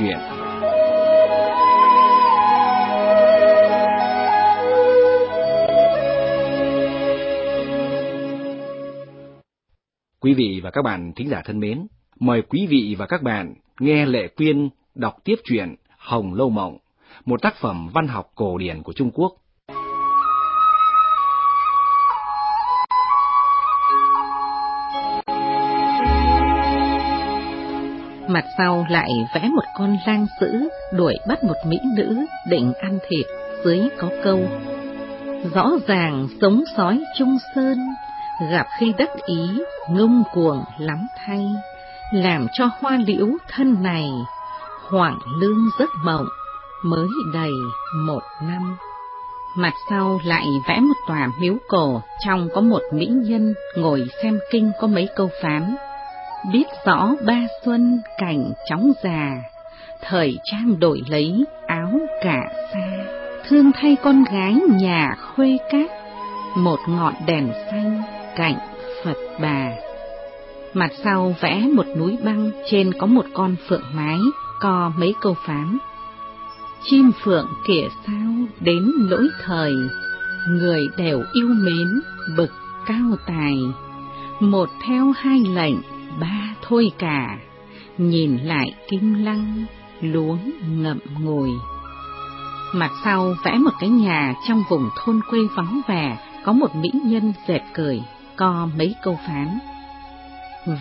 chuyện. Quý vị và các bạn thính giả thân mến, mời quý vị và các bạn nghe Lệ Quyên đọc tiếp truyện Hồng Lâu Mộng, một tác phẩm văn học cổ điển của Trung Quốc. Mặt sau lại vẽ một con lang dữ đuổi bắt một mỹ nữ định ăn thịt, dưới có câu. Rõ ràng sống sói trung sơn, gặp khi đất ý, ngông cuồng lắm thay, làm cho hoa liễu thân này, hoảng lương giấc mộng, mới đầy một năm. Mặt sau lại vẽ một tòa miếu cổ, trong có một mỹ nhân ngồi xem kinh có mấy câu phán. Biết rõ ba xuân cảnh chóng già, thời trang đổi lấy áo cả xa, thương thay con gái nhà khuê cát, một ngọn đèn xanh cạnh Phật bà. Mặt sau vẽ một núi băng, trên có một con phượng mái, co mấy câu phán. Chim phượng kể sao đến lỗi thời, người đều yêu mến bực cao tài. Một theo hai lệnh, ba thôi cả, nhìn lại kim lăng, luống ngậm ngồi. Mặt sau vẽ một cái nhà trong vùng thôn quê vắng vẻ, có một mỹ nhân dệt cười, co mấy câu phán.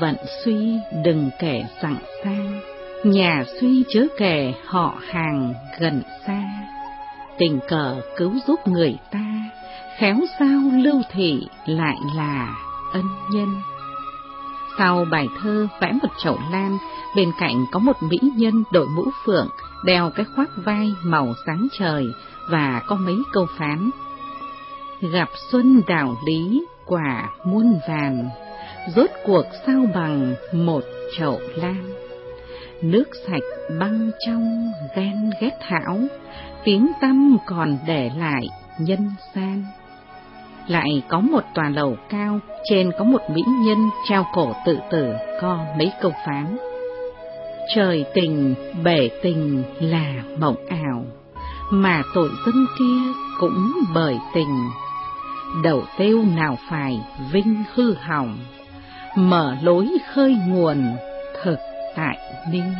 Vận suy đừng kể sẵn sang, nhà suy chớ kể họ hàng gần xa. Tình cờ cứu giúp người ta, khéo sao lưu thị lại là ân nhân. Sau bài thơ vẽ một chậu lan, bên cạnh có một mỹ nhân đội mũ phượng, đeo cái khoác vai màu sáng trời và có mấy câu phán. Gặp xuân đảo lý, quả muôn vàn, rốt cuộc sao bằng một chậu lan. Nước sạch băng trong ghen ghét hảo tiếng tâm còn để lại nhân gian. Lại có một tòa lầu cao, trên có một mỹ nhân treo cổ tự tử co mấy câu phán. Trời tình, bể tình là mộng ảo, mà tội dân kia cũng bởi tình. Đầu tiêu nào phải vinh hư hỏng, mở lối khơi nguồn thực tại ninh.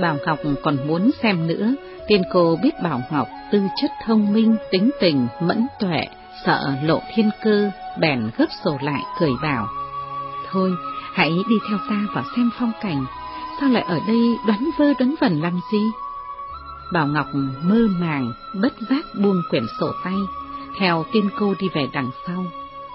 Bảo Ngọc còn muốn xem nữa, tiên cô biết Bảo Ngọc tư chất thông minh, tính tình, mẫn tuệ, sợ lộ thiên cơ, bèn gấp sổ lại cười bảo. Thôi, hãy đi theo ta vào xem phong cảnh, sao lại ở đây đoán vơ đoán vẩn làm gì? Bảo Ngọc mơ màng, bất giác buông quyển sổ tay, theo tiên cô đi về đằng sau,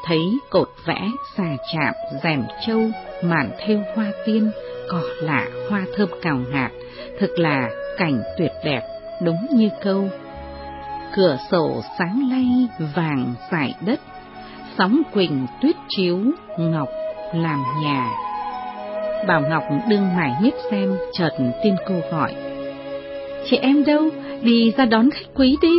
thấy cột vẽ, xà chạm, rèm trâu, màn thêu hoa tiên, cỏ lạ, hoa thơm cào ngạt, thực là cảnh tuyệt đẹp, đúng như câu. Cửa sổ sáng lay vàng dải đất, sóng quỳnh tuyết chiếu, ngọc làm nhà. Bảo Ngọc đương mải miết xem, chợt tiên cô gọi. Chị em đâu, đi ra đón khách quý đi.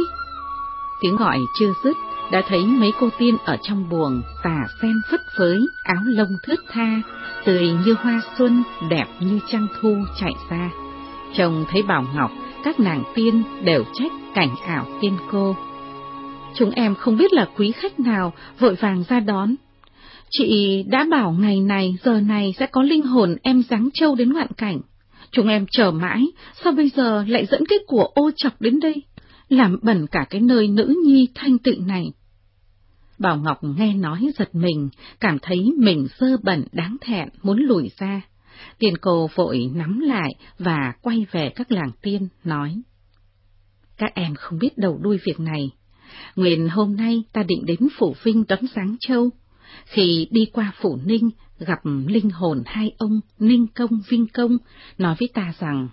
Tiếng gọi chưa dứt, đã thấy mấy cô tiên ở trong buồng tà sen phất phới, áo lông thướt tha, tươi như hoa xuân, đẹp như trăng thu chạy ra. Chồng thấy Bảo Ngọc, các nàng tiên đều trách cảnh ảo tiên cô. Chúng em không biết là quý khách nào, vội vàng ra đón. Chị đã bảo ngày này, giờ này sẽ có linh hồn em dáng trâu đến ngoạn cảnh. Chúng em chờ mãi, sao bây giờ lại dẫn cái của ô chọc đến đây? Làm bẩn cả cái nơi nữ nhi thanh tịnh này. Bảo Ngọc nghe nói giật mình, cảm thấy mình sơ bẩn đáng thẹn, muốn lùi ra. Tiền cô vội nắm lại và quay về các làng tiên, nói. Các em không biết đầu đuôi việc này. Nguyện hôm nay ta định đến Phủ Vinh đón sáng châu. Khi đi qua Phủ Ninh, gặp linh hồn hai ông Ninh Công Vinh Công, nói với ta rằng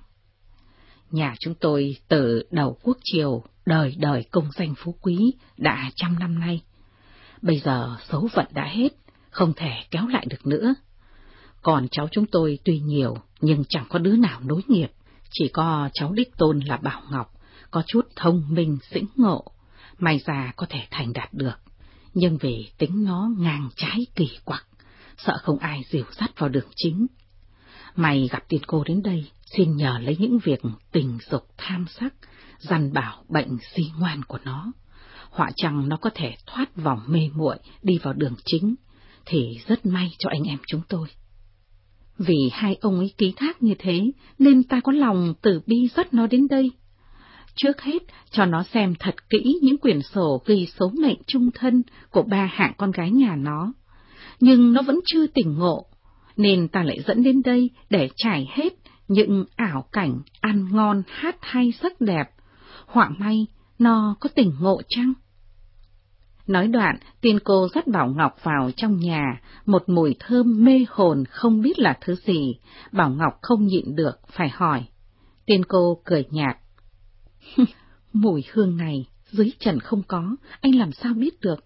Nhà chúng tôi từ đầu quốc triều, đời đời công danh phú quý, đã trăm năm nay. Bây giờ số phận đã hết, không thể kéo lại được nữa. Còn cháu chúng tôi tuy nhiều, nhưng chẳng có đứa nào nối nghiệp, chỉ có cháu đích tôn là Bảo Ngọc, có chút thông minh, dĩnh ngộ, may ra có thể thành đạt được. Nhưng vì tính nó ngang trái kỳ quặc, sợ không ai dìu dắt vào đường chính. Mày gặp tiền cô đến đây, xin nhờ lấy những việc tình dục tham sắc, dằn bảo bệnh si ngoan của nó. Họa chăng nó có thể thoát vòng mê muội đi vào đường chính, thì rất may cho anh em chúng tôi. Vì hai ông ấy ký thác như thế, nên ta có lòng từ bi dắt nó đến đây. Trước hết, cho nó xem thật kỹ những quyển sổ ghi số mệnh chung thân của ba hạng con gái nhà nó. Nhưng nó vẫn chưa tỉnh ngộ, nên ta lại dẫn đến đây để trải hết những ảo cảnh ăn ngon hát hay sắc đẹp. Họa may, nó có tỉnh ngộ chăng? Nói đoạn, tiên cô dắt Bảo Ngọc vào trong nhà, một mùi thơm mê hồn không biết là thứ gì, Bảo Ngọc không nhịn được, phải hỏi. Tiên cô cười nhạt. mùi hương này, dưới trần không có, anh làm sao biết được?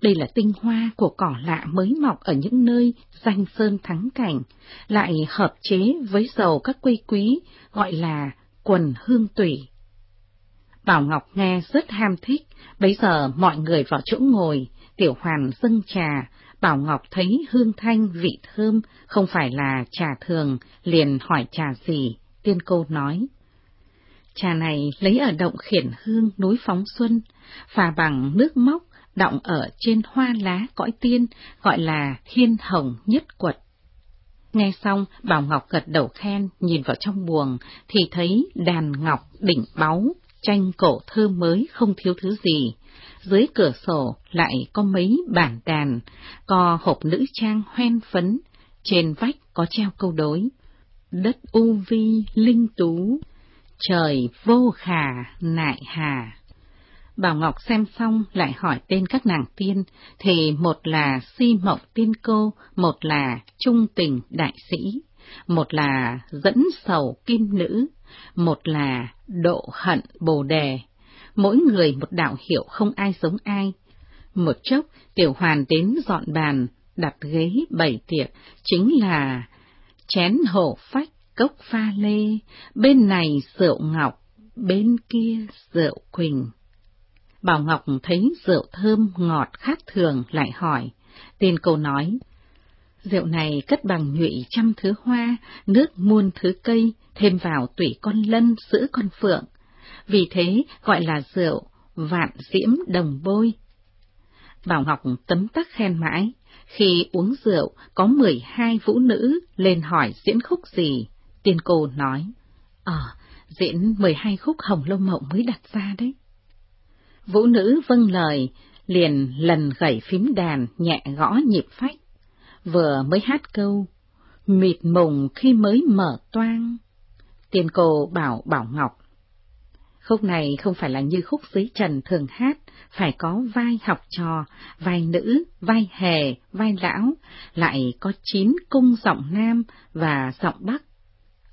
Đây là tinh hoa của cỏ lạ mới mọc ở những nơi danh sơn thắng cảnh, lại hợp chế với dầu các quây quý, gọi là quần hương tủy. Bảo Ngọc nghe rất ham thích, bấy giờ mọi người vào chỗ ngồi, tiểu hoàn dâng trà, Bảo Ngọc thấy hương thanh vị thơm, không phải là trà thường, liền hỏi trà gì, tiên cô nói. Trà này lấy ở động khiển hương núi phóng xuân, phà bằng nước móc, động ở trên hoa lá cõi tiên, gọi là thiên hồng nhất quật. Nghe xong, Bảo Ngọc gật đầu khen, nhìn vào trong buồng, thì thấy đàn ngọc đỉnh báu, tranh cổ thơ mới không thiếu thứ gì. Dưới cửa sổ lại có mấy bản đàn, có hộp nữ trang hoen phấn, trên vách có treo câu đối. Đất u vi linh tú, trời vô khả nại hà. Bảo Ngọc xem xong lại hỏi tên các nàng tiên, thì một là si mộng tiên cô, một là trung tình đại sĩ, một là dẫn sầu kim nữ, một là độ hận bồ đề, mỗi người một đạo hiệu không ai giống ai. Một chốc, tiểu hoàn đến dọn bàn, đặt ghế bày tiệc, chính là chén hổ phách, cốc pha lê, bên này rượu ngọc, bên kia rượu quỳnh. Bảo Ngọc thấy rượu thơm ngọt khác thường lại hỏi, tên cô nói, Rượu này cất bằng nhụy trăm thứ hoa, nước muôn thứ cây, thêm vào tủy con lân, sữa con phượng. Vì thế gọi là rượu vạn diễm đồng bôi. Bảo Ngọc tấm tắc khen mãi, khi uống rượu có mười hai vũ nữ lên hỏi diễn khúc gì, tiên cô nói, Ờ, diễn mười hai khúc hồng lâu mộng mới đặt ra đấy. Vũ nữ vâng lời, liền lần gảy phím đàn nhẹ gõ nhịp phách vừa mới hát câu, mịt mùng khi mới mở toang. tiền cô bảo Bảo Ngọc. Khúc này không phải là như khúc dưới trần thường hát, phải có vai học trò, vai nữ, vai hề, vai lão, lại có chín cung giọng nam và giọng bắc.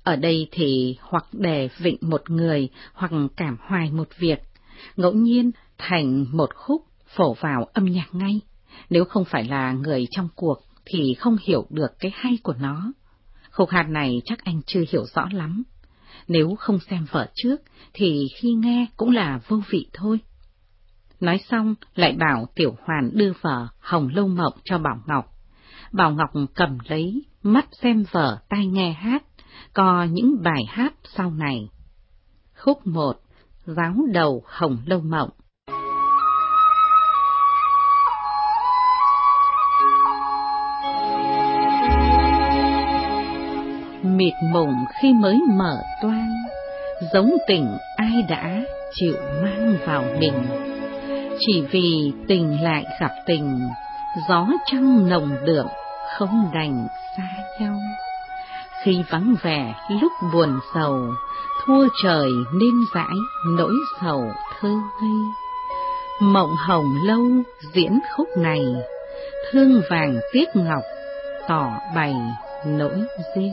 Ở đây thì hoặc đề vịnh một người, hoặc cảm hoài một việc, ngẫu nhiên thành một khúc phổ vào âm nhạc ngay, nếu không phải là người trong cuộc thì không hiểu được cái hay của nó. Khúc hạt này chắc anh chưa hiểu rõ lắm. Nếu không xem vở trước, thì khi nghe cũng là vô vị thôi. Nói xong, lại bảo Tiểu Hoàn đưa vở Hồng Lâu Mộng cho Bảo Ngọc. Bảo Ngọc cầm lấy, mắt xem vở, tai nghe hát, có những bài hát sau này. Khúc 1 Giáo đầu Hồng Lâu Mộng mịt mùng khi mới mở toan, giống tình ai đã chịu mang vào mình. Chỉ vì tình lại gặp tình, gió trăng nồng đượm, không đành xa nhau. Khi vắng vẻ lúc buồn sầu, thua trời nên dãi nỗi sầu thơ ngây. Mộng hồng lâu diễn khúc này, thương vàng tiếc ngọc, tỏ bày nỗi riêng.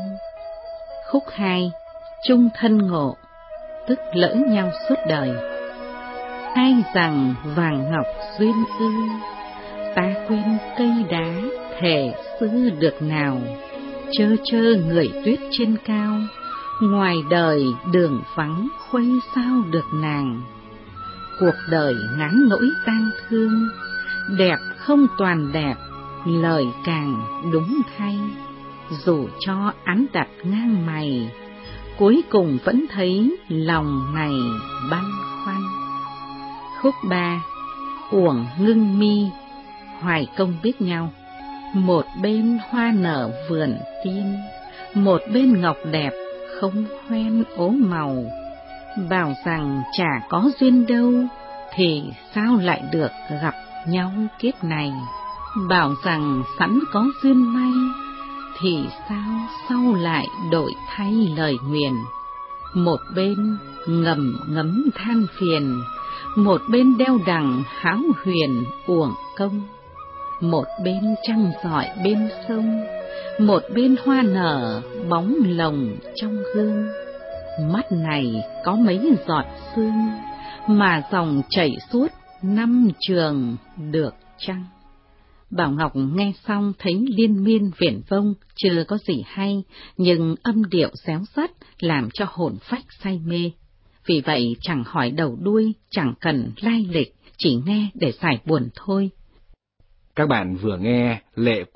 Khúc 2 Trung thân ngộ, Tức lỡ nhau suốt đời. Ai rằng vàng ngọc duyên ư, Ta quên cây đá thể xưa được nào. Chơ chơ người tuyết trên cao, Ngoài đời đường vắng khuây sao được nàng. Cuộc đời ngắn nỗi tang thương, Đẹp không toàn đẹp, Lời càng đúng thay dù cho án đặt ngang mày, cuối cùng vẫn thấy lòng này băn khoăn. Khúc ba, uổng ngưng mi, hoài công biết nhau. Một bên hoa nở vườn tiên, một bên ngọc đẹp không hoen ố màu. Bảo rằng chả có duyên đâu, thì sao lại được gặp nhau kiếp này? Bảo rằng sẵn có duyên may, thì sao sau lại đổi thay lời nguyền. Một bên ngầm ngấm than phiền, một bên đeo đằng háo huyền uổng công. Một bên trăng rọi bên sông, một bên hoa nở bóng lồng trong gương. Mắt này có mấy giọt sương, mà dòng chảy suốt năm trường được chăng? Bảo Ngọc nghe xong thấy liên miên viển vông, chưa có gì hay, nhưng âm điệu réo sắt làm cho hồn phách say mê. Vì vậy chẳng hỏi đầu đuôi, chẳng cần lai lịch, chỉ nghe để giải buồn thôi. Các bạn vừa nghe Lệ